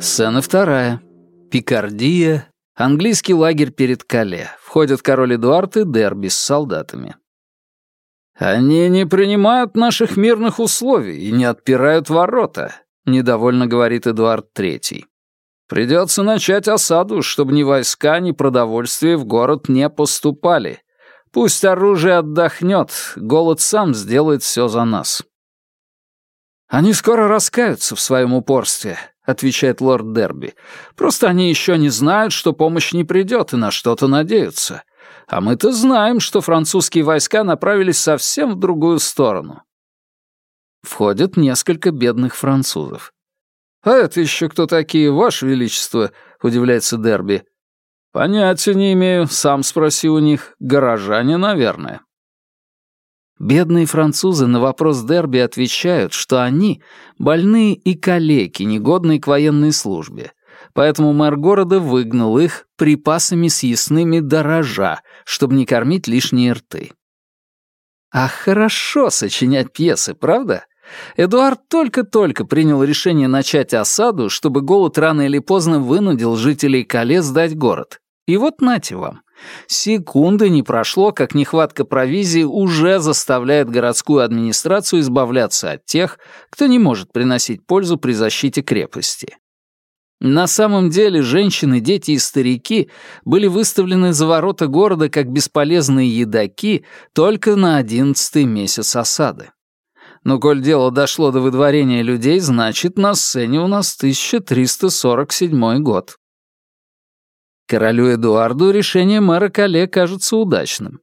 Сцена вторая. Пикардия. Английский лагерь перед Кале. Входят король Эдуард и Дерби с солдатами. «Они не принимают наших мирных условий и не отпирают ворота», — недовольно говорит Эдуард Третий. «Придется начать осаду, чтобы ни войска, ни продовольствие в город не поступали. Пусть оружие отдохнет, голод сам сделает все за нас». «Они скоро раскаются в своем упорстве», — отвечает лорд Дерби. «Просто они еще не знают, что помощь не придет и на что-то надеются. А мы-то знаем, что французские войска направились совсем в другую сторону. Входят несколько бедных французов. «А это еще кто такие, Ваше Величество?» — удивляется Дерби. «Понятия не имею, сам спроси у них. Горожане, наверное». Бедные французы на вопрос Дерби отвечают, что они — больные и калеки, негодные к военной службе, поэтому мэр города выгнал их припасами съестными дорожа, чтобы не кормить лишние рты. А хорошо сочинять пьесы, правда? Эдуард только-только принял решение начать осаду, чтобы голод рано или поздно вынудил жителей Кале сдать город. И вот нате вам. Секунды не прошло, как нехватка провизии уже заставляет городскую администрацию избавляться от тех, кто не может приносить пользу при защите крепости. На самом деле женщины, дети и старики были выставлены за ворота города как бесполезные едоки только на одиннадцатый месяц осады. Но коль дело дошло до выдворения людей, значит, на сцене у нас 1347 год. Королю Эдуарду решение мэра Кале кажется удачным.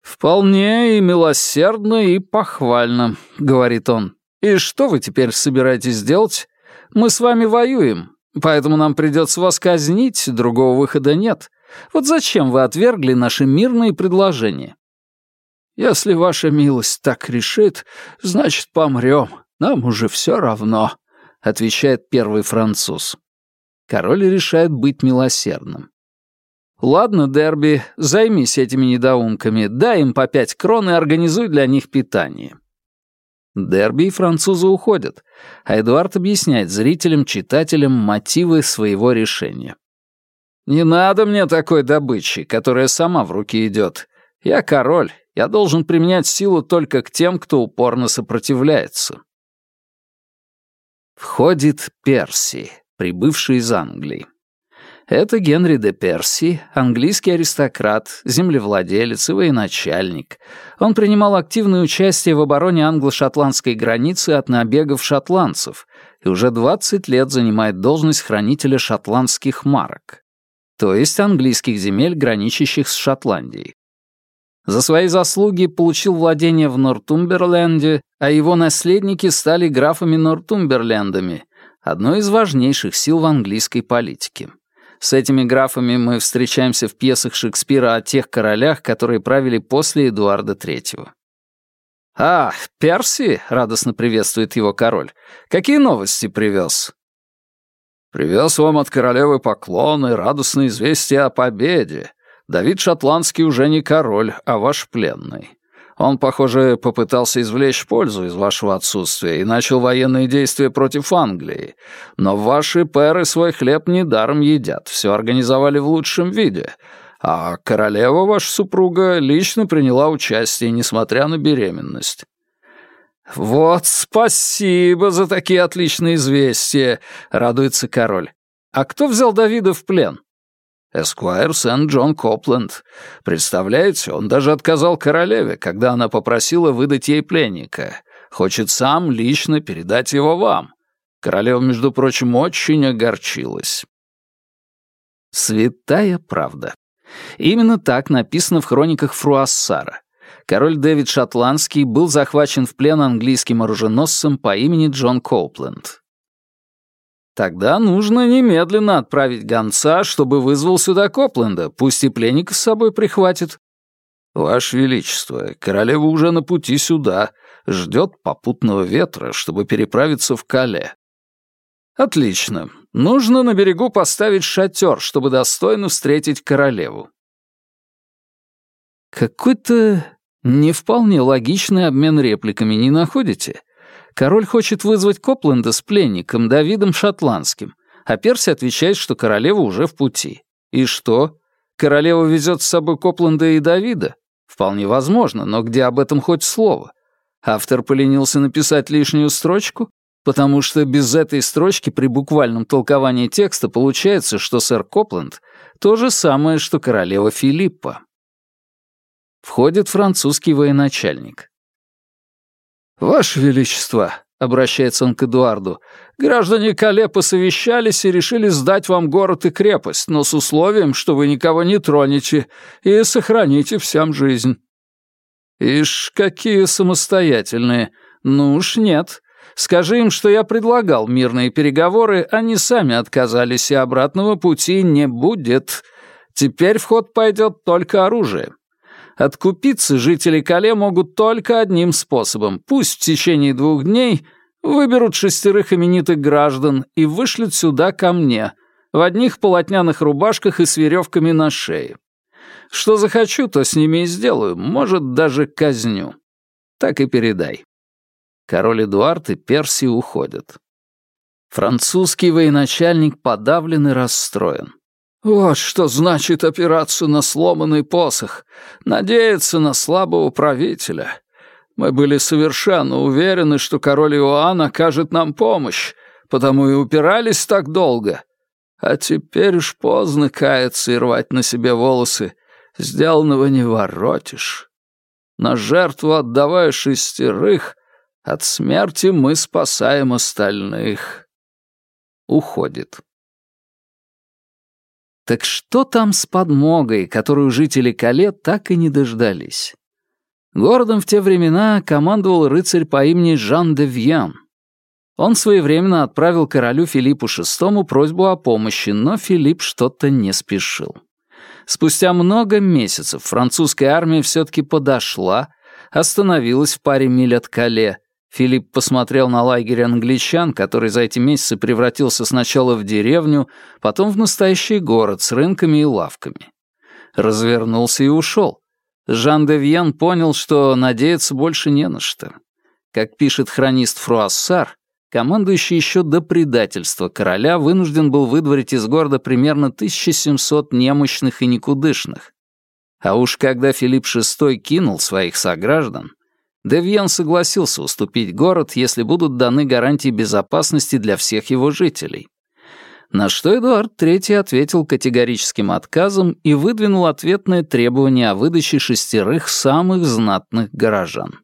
«Вполне и милосердно, и похвально», — говорит он. «И что вы теперь собираетесь делать? Мы с вами воюем, Поэтому нам придется вас казнить, другого выхода нет. Вот зачем вы отвергли наши мирные предложения? Если ваша милость так решит, значит, помрем. Нам уже все равно, отвечает первый француз. Король решает быть милосердным. «Ладно, Дерби, займись этими недоумками, дай им по пять крон и организуй для них питание. Дерби и французы уходят, а Эдуард объясняет зрителям, читателям мотивы своего решения. «Не надо мне такой добычи, которая сама в руки идет. Я король, я должен применять силу только к тем, кто упорно сопротивляется». Входит Перси, прибывший из Англии. Это Генри де Перси, английский аристократ, землевладелец и военачальник. Он принимал активное участие в обороне англо-шотландской границы от набегов шотландцев и уже 20 лет занимает должность хранителя шотландских марок, то есть английских земель, граничащих с Шотландией. За свои заслуги получил владение в Нортумберленде, а его наследники стали графами Нортумберлендами, одной из важнейших сил в английской политике. С этими графами мы встречаемся в пьесах Шекспира о тех королях, которые правили после Эдуарда III. «А, Перси!» — радостно приветствует его король. «Какие новости привез?» «Привез вам от королевы поклоны, радостное известие о победе. Давид Шотландский уже не король, а ваш пленный. Он, похоже, попытался извлечь пользу из вашего отсутствия и начал военные действия против Англии. Но ваши пэры свой хлеб недаром едят, все организовали в лучшем виде. А королева, ваша супруга, лично приняла участие, несмотря на беременность. «Вот спасибо за такие отличные известия», — радуется король. «А кто взял Давида в плен?» Эсквайр Сент-Джон Копленд. Представляете, он даже отказал королеве, когда она попросила выдать ей пленника. Хочет сам лично передать его вам. Королева, между прочим, очень огорчилась. Святая правда. Именно так написано в хрониках Фруассара. Король Дэвид Шотландский был захвачен в плен английским оруженосцем по имени Джон Коупленд. Тогда нужно немедленно отправить гонца, чтобы вызвал сюда Копленда, пусть и пленника с собой прихватит. Ваше Величество, королева уже на пути сюда, ждет попутного ветра, чтобы переправиться в Кале. Отлично. Нужно на берегу поставить шатер, чтобы достойно встретить королеву. Какой-то не вполне логичный обмен репликами, не находите? Король хочет вызвать Копленда с пленником Давидом Шотландским, А Перси отвечает, что королева уже в пути. И что? Королева везет с собой Копленда и Давида? Вполне возможно, но где об этом хоть слово? Автор поленился написать лишнюю строчку? Потому что без этой строчки при буквальном толковании текста получается, что сэр Копленд — то же самое, что королева Филиппа. Входит французский военачальник. «Ваше Величество», — обращается он к Эдуарду, «граждане Кале посовещались и решили сдать вам город и крепость, но с условием, что вы никого не тронете и сохраните всем жизнь». «Ишь, какие самостоятельные! Ну уж нет. Скажи им, что я предлагал мирные переговоры, они сами отказались, и обратного пути не будет. Теперь в ход пойдет только оружие. Откупиться жители Кале могут только одним способом. Пусть в течение двух дней выберут шестерых именитых граждан и вышлют сюда ко мне, в одних полотняных рубашках и с веревками на шее. Что захочу, то с ними и сделаю, может, даже казню. Так и передай. Король Эдуард и Перси уходят. Французский военачальник подавлен и расстроен. Вот что значит опираться на сломанный посох, надеяться на слабого правителя. Мы были совершенно уверены, что король Иоанн окажет нам помощь, потому и упирались так долго. А теперь уж поздно каяться и рвать на себе волосы. Сделанного не воротишь. На жертву отдавая шестерых, от смерти мы спасаем остальных. Уходит. Так что там с подмогой, которую жители Кале так и не дождались? Городом в те времена командовал рыцарь по имени Жан де Вьян. Он своевременно отправил королю Филиппу VI просьбу о помощи, но Филипп что-то не спешил. Спустя много месяцев французская армия все-таки подошла, остановилась в паре миль от Кале, Филипп посмотрел на лагерь англичан, который за эти месяцы превратился сначала в деревню, потом в настоящий город с рынками и лавками. Развернулся и ушел. Жан де Вьен понял, что надеяться больше не на что. Как пишет хронист Фруассар, командующий еще до предательства короля вынужден был выдворить из города примерно 1700 немощных и никудышных. А уж когда Филипп VI кинул своих сограждан, Девьен согласился уступить город, если будут даны гарантии безопасности для всех его жителей. На что Эдуард III ответил категорическим отказом и выдвинул ответное требование о выдаче шестерых самых знатных горожан.